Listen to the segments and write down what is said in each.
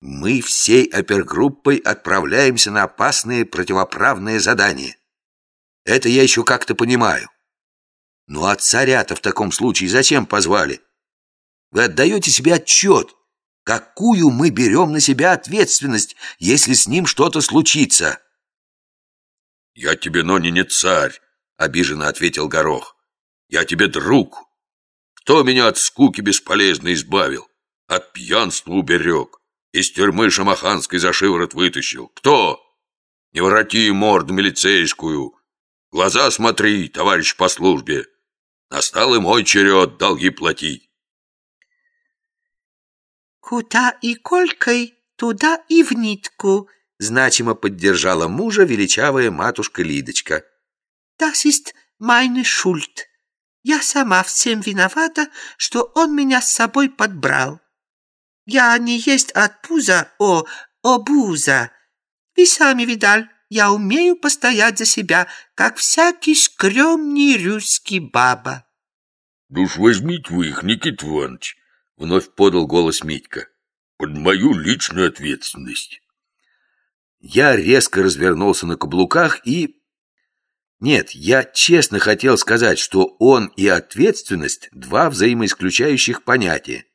Мы всей опергруппой отправляемся на опасные противоправные задания. Это я еще как-то понимаю. Ну а царя-то в таком случае зачем позвали? Вы отдаете себе отчет, какую мы берем на себя ответственность, если с ним что-то случится? «Я тебе, но не, царь», — обиженно ответил Горох. «Я тебе друг. Кто меня от скуки бесполезно избавил? От пьянства уберег? Из тюрьмы шамаханской за шиворот вытащил? Кто? Не вороти морду милицейскую. Глаза смотри, товарищ по службе. Настал и мой черед долги платить». «Куда и колькой, туда и в нитку», Значимо поддержала мужа величавая матушка Лидочка. «Das ist meine Schuld. Я сама всем виновата, что он меня с собой подбрал. Я не есть от пуза, о, обуза. Вы сами видали, я умею постоять за себя, как всякий скромный русский баба». «Да уж возьмите вы их, Никита Иванович», — вновь подал голос Митька, — «под мою личную ответственность». Я резко развернулся на каблуках и... Нет, я честно хотел сказать, что он и ответственность — два взаимоисключающих понятия.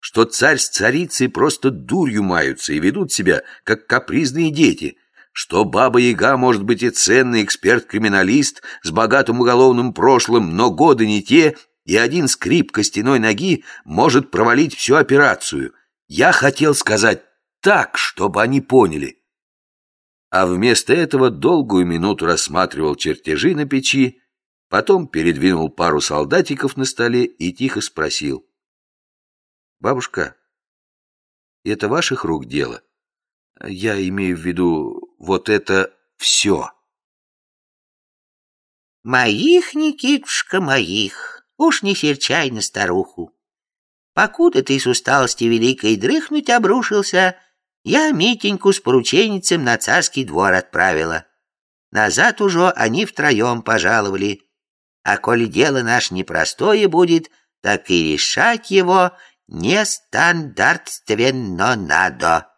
Что царь с царицей просто дурью маются и ведут себя, как капризные дети. Что Баба-Яга может быть и ценный эксперт-криминалист с богатым уголовным прошлым, но годы не те, и один скрип костяной ноги может провалить всю операцию. Я хотел сказать так, чтобы они поняли а вместо этого долгую минуту рассматривал чертежи на печи, потом передвинул пару солдатиков на столе и тихо спросил. «Бабушка, это ваших рук дело? Я имею в виду вот это все». «Моих, Никитушка, моих, уж не серчай на старуху. Покуда ты с усталости великой дрыхнуть обрушился, — я Митеньку с порученицем на царский двор отправила. Назад уже они втроем пожаловали. А коли дело наш непростое будет, так и решать его нестандартственно надо.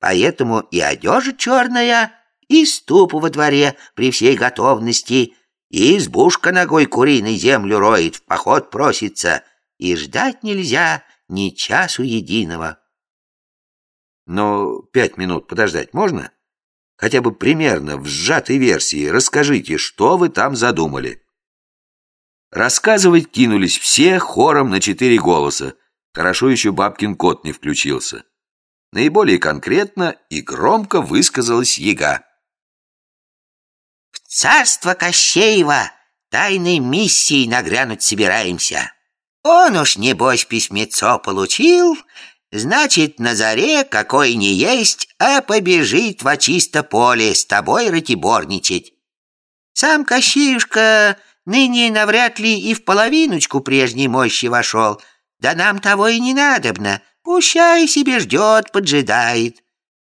Поэтому и одежа черная, и ступ во дворе при всей готовности, и избушка ногой куриной землю роет, в поход просится, и ждать нельзя ни часу единого. Но пять минут подождать можно? Хотя бы примерно в сжатой версии расскажите, что вы там задумали. Рассказывать кинулись все хором на четыре голоса. Хорошо еще бабкин кот не включился. Наиболее конкретно и громко высказалась яга. «В царство Кощеева тайной миссией нагрянуть собираемся. Он уж, небось, письмецо получил Значит, на заре какой не есть, а побежит во чисто поле с тобой ратиборничать. Сам Кощеюшка ныне навряд ли и в половиночку прежней мощи вошел, да нам того и не надобно, пущай себе ждет, поджидает.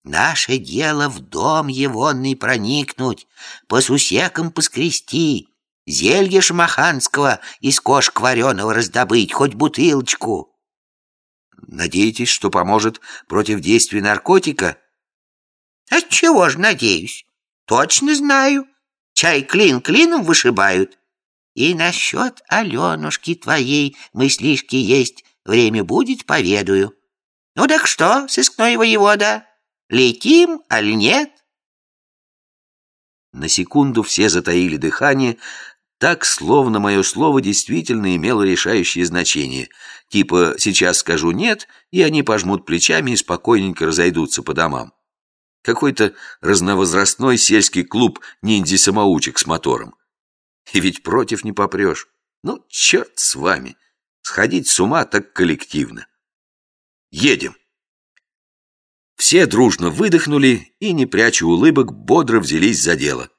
Наше дело в дом егонный проникнуть, по сусекам поскрести, зелье шамаханского из кошек вареного раздобыть, хоть бутылочку. Надеетесь, что поможет против действия наркотика? Отчего ж надеюсь? Точно знаю. Чай клин клином вышибают. И насчет Аленушки твоей мыслишки есть. Время будет, поведаю. Ну так что, сыскной воевода, летим, аль нет? На секунду все затаили дыхание, так, словно мое слово действительно имело решающее значение. Типа «сейчас скажу нет», и они пожмут плечами и спокойненько разойдутся по домам. Какой-то разновозрастной сельский клуб ниндзя-самоучек с мотором. И ведь против не попрешь. Ну, черт с вами. Сходить с ума так коллективно. Едем. Все дружно выдохнули и, не пряча улыбок, бодро взялись за дело.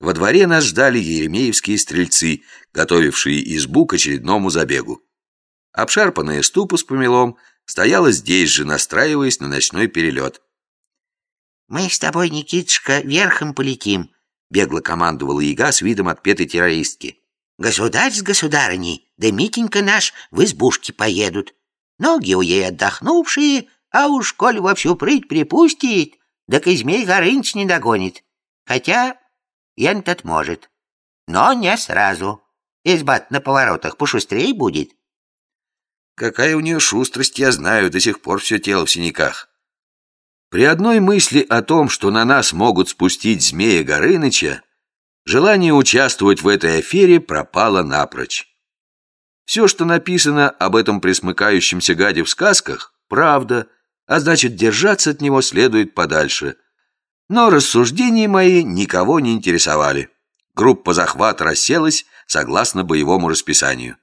Во дворе нас ждали еремеевские стрельцы, готовившие избу к очередному забегу. Обшарпанная ступа с помелом стояла здесь же, настраиваясь на ночной перелет. «Мы с тобой, Никитушка, верхом полетим», — бегло командовала яга с видом отпетой террористки. «Государь с государыней, да Митенька наш в избушке поедут. Ноги у ей отдохнувшие, а уж коль во всю прыть припустит, да Змей Горыныч не догонит. Хотя ян-тот может, но не сразу. изба на поворотах пошустрее будет. Какая у нее шустрость, я знаю, до сих пор все тело в синяках. При одной мысли о том, что на нас могут спустить змея Горыныча, желание участвовать в этой афере пропало напрочь. Все, что написано об этом присмыкающемся гаде в сказках, правда, а значит, держаться от него следует подальше. Но рассуждения мои никого не интересовали. Группа захвата расселась согласно боевому расписанию.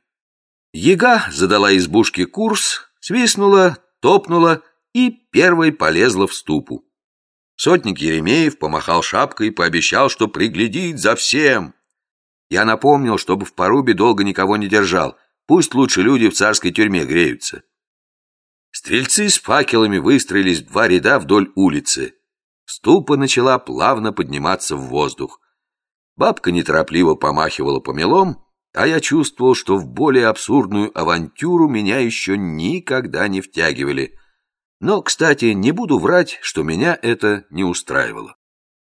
Ега задала избушке курс, свистнула, топнула и первой полезла в ступу. Сотник Еремеев помахал шапкой и пообещал, что приглядит за всем. Я напомнил, чтобы в порубе долго никого не держал, пусть лучше люди в царской тюрьме греются. Стрельцы с факелами выстроились в два ряда вдоль улицы. Ступа начала плавно подниматься в воздух. Бабка неторопливо помахивала помелом, а я чувствовал, что в более абсурдную авантюру меня еще никогда не втягивали — но, кстати, не буду врать, что меня это не устраивало.